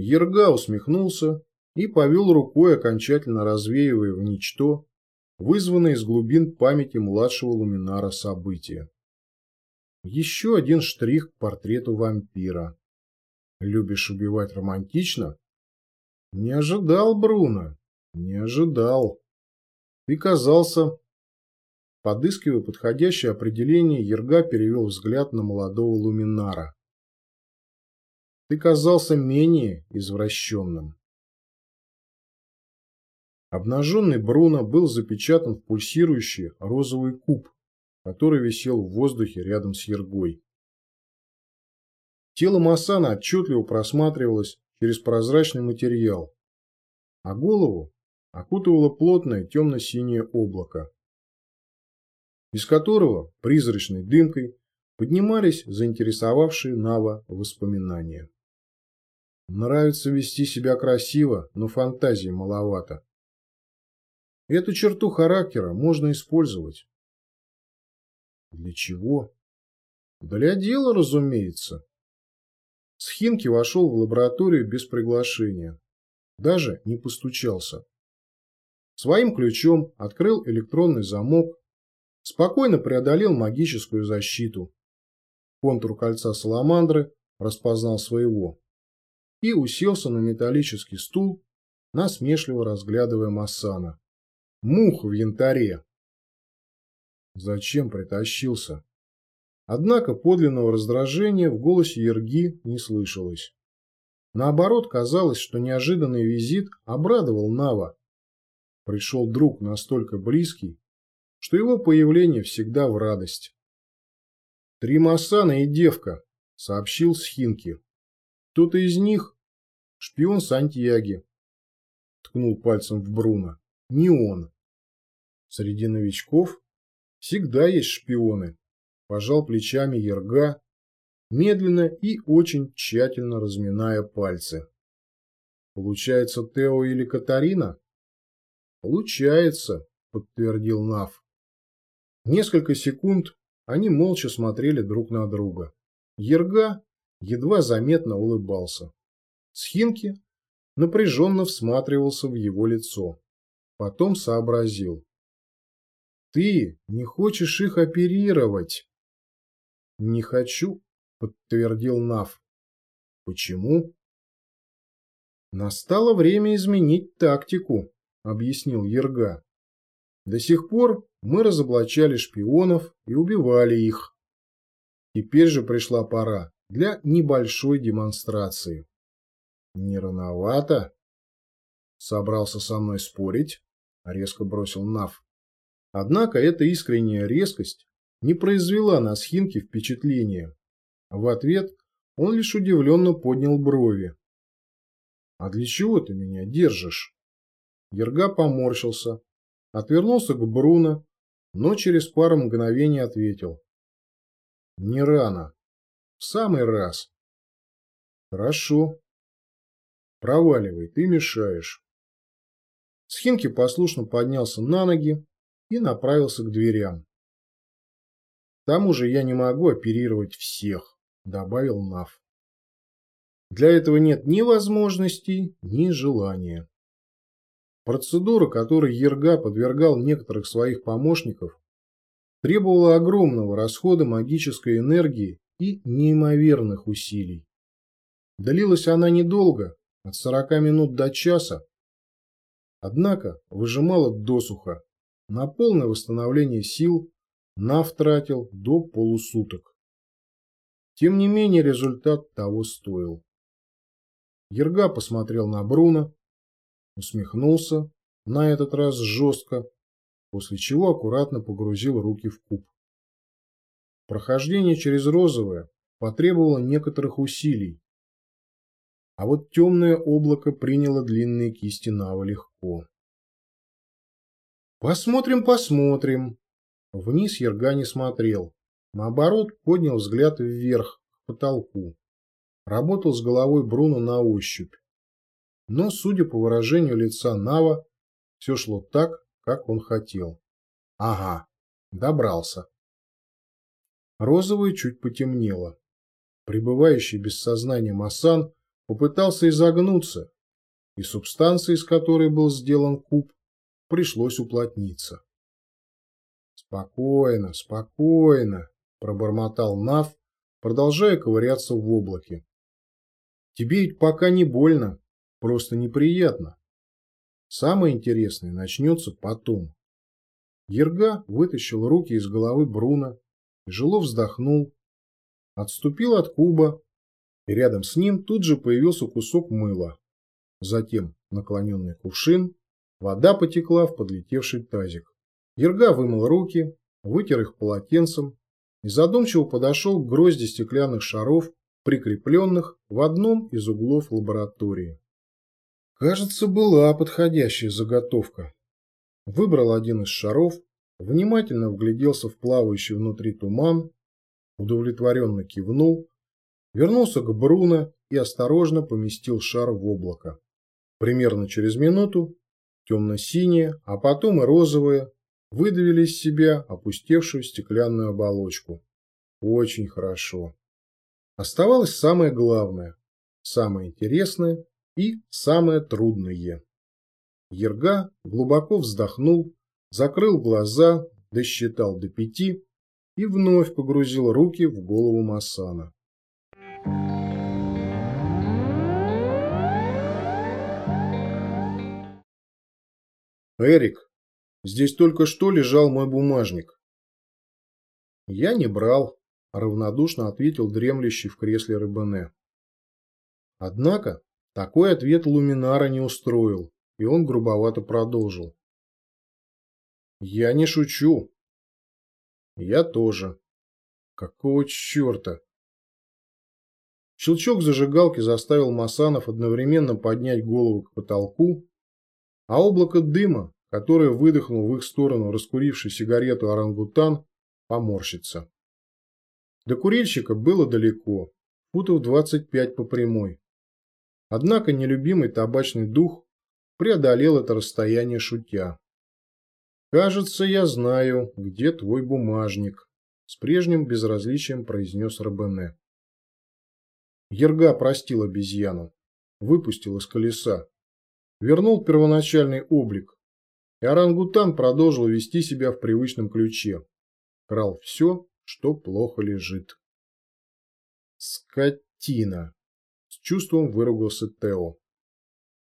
Ерга усмехнулся и повел рукой, окончательно развеивая в ничто вызванное из глубин памяти младшего луминара события. Еще один штрих к портрету вампира. Любишь убивать романтично? Не ожидал, Бруно, не ожидал. Ты казался... Подыскивая подходящее определение, Ерга перевел взгляд на молодого луминара. Ты казался менее извращенным. Обнаженный Бруно был запечатан в пульсирующий розовый куб, который висел в воздухе рядом с Ергой. Тело Масана отчетливо просматривалось через прозрачный материал, а голову окутывало плотное темно-синее облако, из которого призрачной дымкой поднимались заинтересовавшие Нава воспоминания. Нравится вести себя красиво, но фантазии маловато. Эту черту характера можно использовать. Для чего? Для дела, разумеется. Схинки вошел в лабораторию без приглашения. Даже не постучался. Своим ключом открыл электронный замок, спокойно преодолел магическую защиту. Контур кольца саламандры распознал своего и уселся на металлический стул, насмешливо разглядывая Массана. Мух в янтаре. Зачем притащился? Однако подлинного раздражения в голосе Ерги не слышалось. Наоборот, казалось, что неожиданный визит обрадовал Нава. Пришел друг настолько близкий, что его появление всегда в радость. «Три Масана и девка», — сообщил Схинки. «Кто-то из них — шпион Сантьяги», — ткнул пальцем в Бруно. «Не он. Среди новичков всегда есть шпионы, пожал плечами Ерга, медленно и очень тщательно разминая пальцы. Получается, Тео или Катарина? Получается, подтвердил Нав. Несколько секунд они молча смотрели друг на друга. Ерга едва заметно улыбался. Схинки напряженно всматривался в его лицо. Потом сообразил. Ты не хочешь их оперировать? Не хочу, подтвердил Нав. Почему? Настало время изменить тактику, объяснил Ерга. До сих пор мы разоблачали шпионов и убивали их. Теперь же пришла пора для небольшой демонстрации. Не рановато? Собрался со мной спорить? Резко бросил Нав. Однако эта искренняя резкость не произвела на Схинке впечатления. В ответ он лишь удивленно поднял брови. «А для чего ты меня держишь?» Ерга поморщился, отвернулся к Бруно, но через пару мгновений ответил. «Не рано. В самый раз». «Хорошо. Проваливай, ты мешаешь». Схинки послушно поднялся на ноги, и направился к дверям. К тому же я не могу оперировать всех, добавил Нав. Для этого нет ни возможностей, ни желания. Процедура, которой Ерга подвергал некоторых своих помощников, требовала огромного расхода магической энергии и неимоверных усилий. Длилась она недолго, от 40 минут до часа, однако выжимала досуха на полное восстановление сил Нав тратил до полусуток. Тем не менее результат того стоил. Ерга посмотрел на Бруно, усмехнулся, на этот раз жестко, после чего аккуратно погрузил руки в куб. Прохождение через розовое потребовало некоторых усилий, а вот темное облако приняло длинные кисти Нава легко. Посмотрим, посмотрим. Вниз Ерга не смотрел. Наоборот, поднял взгляд вверх, к потолку. Работал с головой Бруно на ощупь. Но, судя по выражению лица Нава, все шло так, как он хотел. Ага, добрался. Розовое чуть потемнело. Пребывающий без сознания Масан попытался изогнуться, и субстанция, из которой был сделан куб, пришлось уплотниться. «Спокойно, спокойно», – пробормотал Нав, продолжая ковыряться в облаке. «Тебе ведь пока не больно, просто неприятно. Самое интересное начнется потом». Ерга вытащил руки из головы Бруна, тяжело вздохнул, отступил от куба, и рядом с ним тут же появился кусок мыла. Затем наклоненный кувшин, вода потекла в подлетевший тазик. Ерга вымыл руки, вытер их полотенцем и задумчиво подошел к грозди стеклянных шаров, прикрепленных в одном из углов лаборатории. Кажется, была подходящая заготовка. Выбрал один из шаров, внимательно вгляделся в плавающий внутри туман, удовлетворенно кивнул, вернулся к Бруно и осторожно поместил шар в облако. Примерно через минуту темно-синее, а потом и розовое выдавили из себя опустевшую стеклянную оболочку. Очень хорошо. Оставалось самое главное, самое интересное и самое трудное. Ерга глубоко вздохнул, закрыл глаза, досчитал до пяти и вновь погрузил руки в голову Масана. «Эрик, здесь только что лежал мой бумажник». «Я не брал», – равнодушно ответил дремлющий в кресле Рыбене. Однако такой ответ Луминара не устроил, и он грубовато продолжил. «Я не шучу». «Я тоже». «Какого черта?» Щелчок зажигалки заставил Масанов одновременно поднять голову к потолку а облако дыма, которое выдохнул в их сторону раскуривший сигарету орангутан, поморщится. До курильщика было далеко, футов 25 по прямой. Однако нелюбимый табачный дух преодолел это расстояние шутя. «Кажется, я знаю, где твой бумажник», – с прежним безразличием произнес Робене. Ерга простил обезьяну, выпустил из колеса, вернул первоначальный облик, и орангутан продолжил вести себя в привычном ключе. Крал все, что плохо лежит. «Скотина!» – с чувством выругался Тео.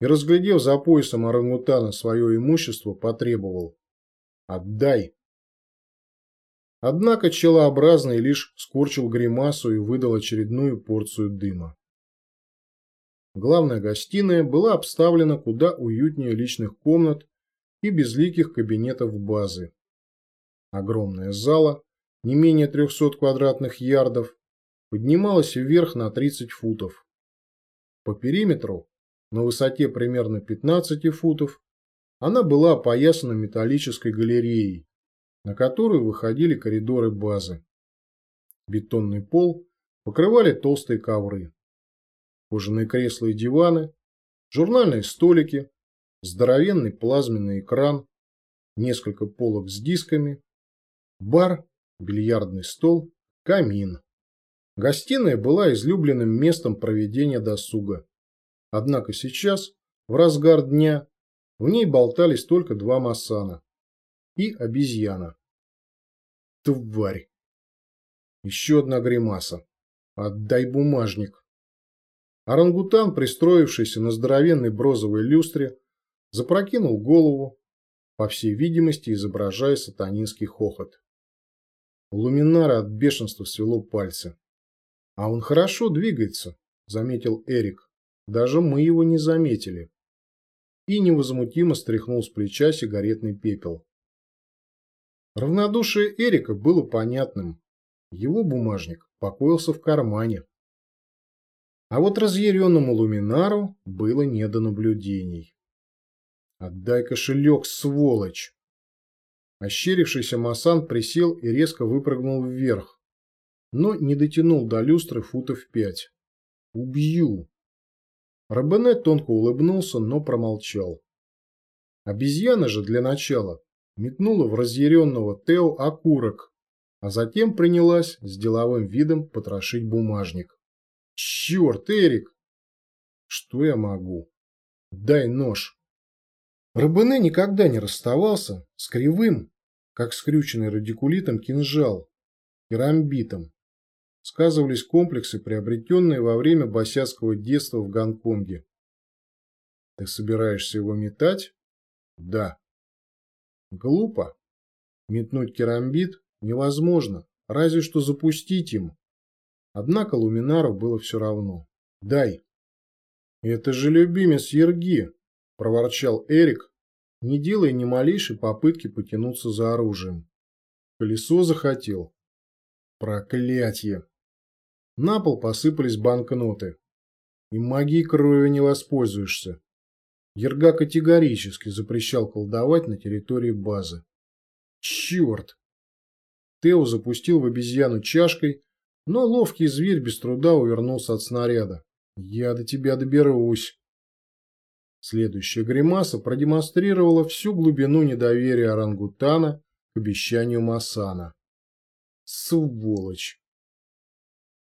И, разглядев за поясом орангутана свое имущество, потребовал. «Отдай!» Однако челообразный лишь скорчил гримасу и выдал очередную порцию дыма. Главная гостиная была обставлена куда уютнее личных комнат и безликих кабинетов базы. Огромная зала, не менее 300 квадратных ярдов, поднималась вверх на 30 футов. По периметру, на высоте примерно 15 футов, она была опоясана металлической галереей, на которую выходили коридоры базы. Бетонный пол покрывали толстые ковры кожаные кресла и диваны, журнальные столики, здоровенный плазменный экран, несколько полок с дисками, бар, бильярдный стол, камин. Гостиная была излюбленным местом проведения досуга. Однако сейчас, в разгар дня, в ней болтались только два массана и обезьяна. Тварь! Еще одна гримаса. Отдай бумажник. Орангутан, пристроившийся на здоровенной брозовой люстре, запрокинул голову, по всей видимости изображая сатанинский хохот. У Луминара от бешенства свело пальцы. «А он хорошо двигается», — заметил Эрик. «Даже мы его не заметили». И невозмутимо стряхнул с плеча сигаретный пепел. Равнодушие Эрика было понятным. Его бумажник покоился в кармане. А вот разъяренному Луминару было не до наблюдений. «Отдай кошелек, сволочь!» Ощерившийся Масан присел и резко выпрыгнул вверх, но не дотянул до люстры футов пять. «Убью!» Робене тонко улыбнулся, но промолчал. Обезьяна же для начала метнула в разъяренного Тео окурок, а затем принялась с деловым видом потрошить бумажник. Черт, Эрик! Что я могу? Дай нож. Рабене никогда не расставался с кривым, как скрюченный радикулитом кинжал, керамбитом. Сказывались комплексы, приобретенные во время босяцкого детства в Гонконге. Ты собираешься его метать? Да. Глупо. Метнуть керамбит невозможно, разве что запустить им. Однако Луминару было все равно. Дай. Это же любимец Ерги, проворчал Эрик, не делая ни малейшей попытки потянуться за оружием. Колесо захотел. Проклятье! На пол посыпались банкноты. И магией крови не воспользуешься. Ерга категорически запрещал колдовать на территории базы. Черт! Тео запустил в обезьяну чашкой, но ловкий зверь без труда увернулся от снаряда. Я до тебя доберусь. Следующая гримаса продемонстрировала всю глубину недоверия орангутана к обещанию Масана. Сволочь!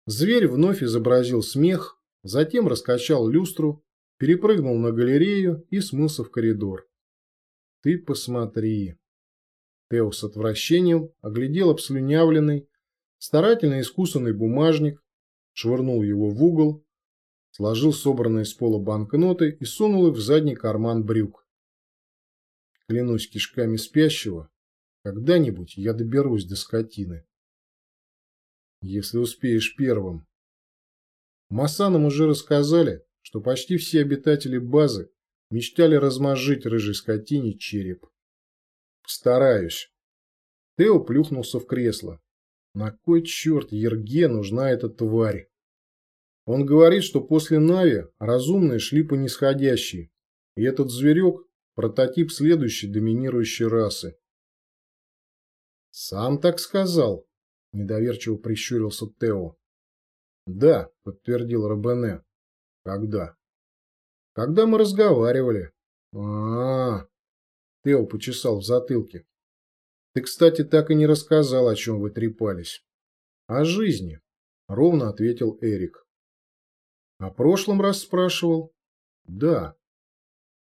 Зверь вновь изобразил смех, затем раскачал люстру перепрыгнул на галерею и смылся в коридор. Ты посмотри. Тео с отвращением оглядел обслюнявленный, старательно искусанный бумажник, швырнул его в угол, сложил собранные с пола банкноты и сунул их в задний карман брюк. Клянусь кишками спящего, когда-нибудь я доберусь до скотины. Если успеешь первым. Масанам уже рассказали, что почти все обитатели базы мечтали размозжить рыжей скотине череп. Постараюсь. Тео плюхнулся в кресло. На кой черт Ерге нужна эта тварь? Он говорит, что после Нави разумные шли по нисходящей, и этот зверек – прототип следующей доминирующей расы. «Сам так сказал», – недоверчиво прищурился Тео. «Да», – подтвердил Робене. Когда? Когда мы разговаривали. А, -а, -а. Тео почесал в затылке. Ты, кстати, так и не рассказал, о чем вы трепались. О жизни, ровно ответил Эрик. О прошлом раз спрашивал? Да.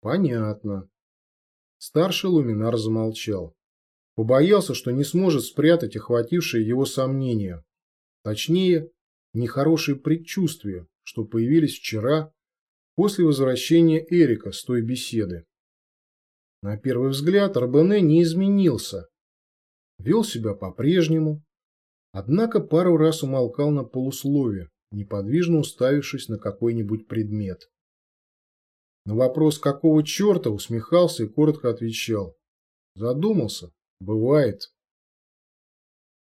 Понятно. Старший луминар замолчал. Побоялся, что не сможет спрятать охватившие его сомнения. Точнее, нехорошие предчувствия, что появились вчера после возвращения Эрика с той беседы. На первый взгляд Арбене не изменился. Вел себя по-прежнему, однако пару раз умолкал на полуслове, неподвижно уставившись на какой-нибудь предмет. На вопрос, какого черта, усмехался и коротко отвечал. Задумался? Бывает.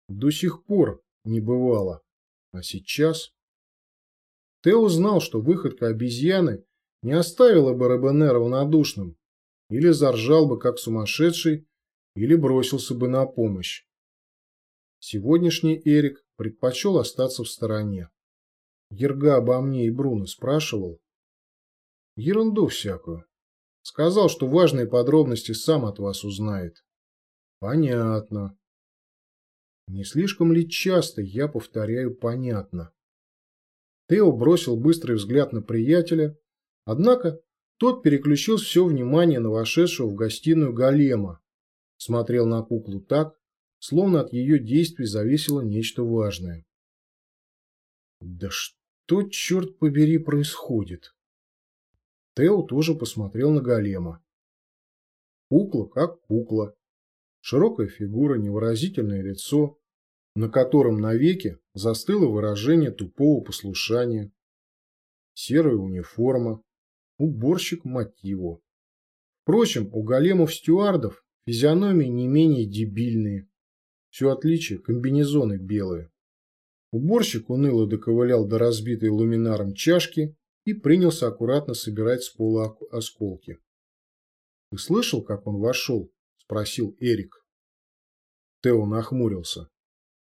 До сих пор не бывало. А сейчас... Тео знал, что выходка обезьяны не оставила бы Робене равнодушным, или заржал бы как сумасшедший, или бросился бы на помощь. Сегодняшний Эрик предпочел остаться в стороне. Ерга обо мне и Бруно спрашивал. Ерунду всякую. Сказал, что важные подробности сам от вас узнает. Понятно. Не слишком ли часто я повторяю «понятно»? Тео бросил быстрый взгляд на приятеля, однако тот переключил все внимание на вошедшего в гостиную голема, смотрел на куклу так, словно от ее действий зависело нечто важное. Да что, черт побери, происходит? Тео тоже посмотрел на голема. Кукла как кукла. Широкая фигура, невыразительное лицо, на котором навеки застыло выражение тупого послушания. Серая униформа, уборщик мотиву. Впрочем, у големов-стюардов физиономии не менее дебильные. Все отличие – комбинезоны белые. Уборщик уныло доковылял до разбитой луминаром чашки и принялся аккуратно собирать с пола осколки. «Ты слышал, как он вошел?» – спросил Эрик. Тео нахмурился.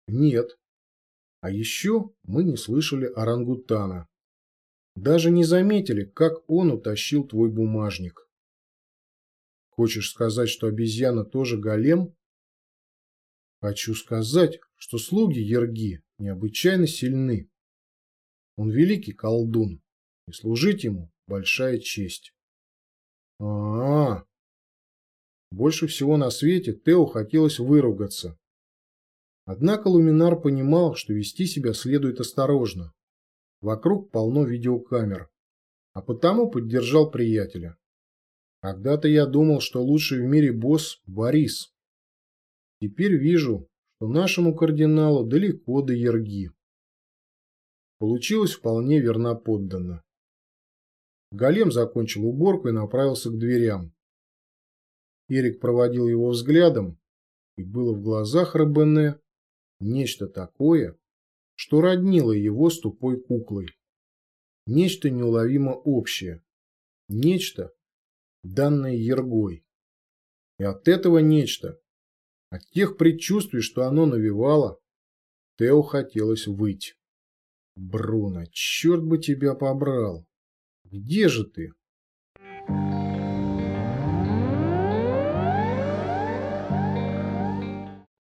Нет. А еще мы не слышали орангутана. Даже не заметили, как он утащил твой бумажник. Хочешь сказать, что обезьяна тоже голем? Хочу сказать, что слуги Ерги необычайно сильны. Он великий колдун, и служить ему большая честь. А, -а, а Больше всего на свете Тео хотелось выругаться. Однако Луминар понимал, что вести себя следует осторожно. Вокруг полно видеокамер. А потому поддержал приятеля. Когда-то я думал, что лучший в мире босс – Борис. Теперь вижу, что нашему кардиналу далеко до Ерги. Получилось вполне верноподданно. Голем закончил уборку и направился к дверям. Эрик проводил его взглядом, и было в глазах Робене нечто такое, что роднило его с тупой куклой. Нечто неуловимо общее. Нечто, данное Ергой. И от этого нечто, от тех предчувствий, что оно навевало, Тео хотелось выть. Бруно, черт бы тебя побрал! Где же ты?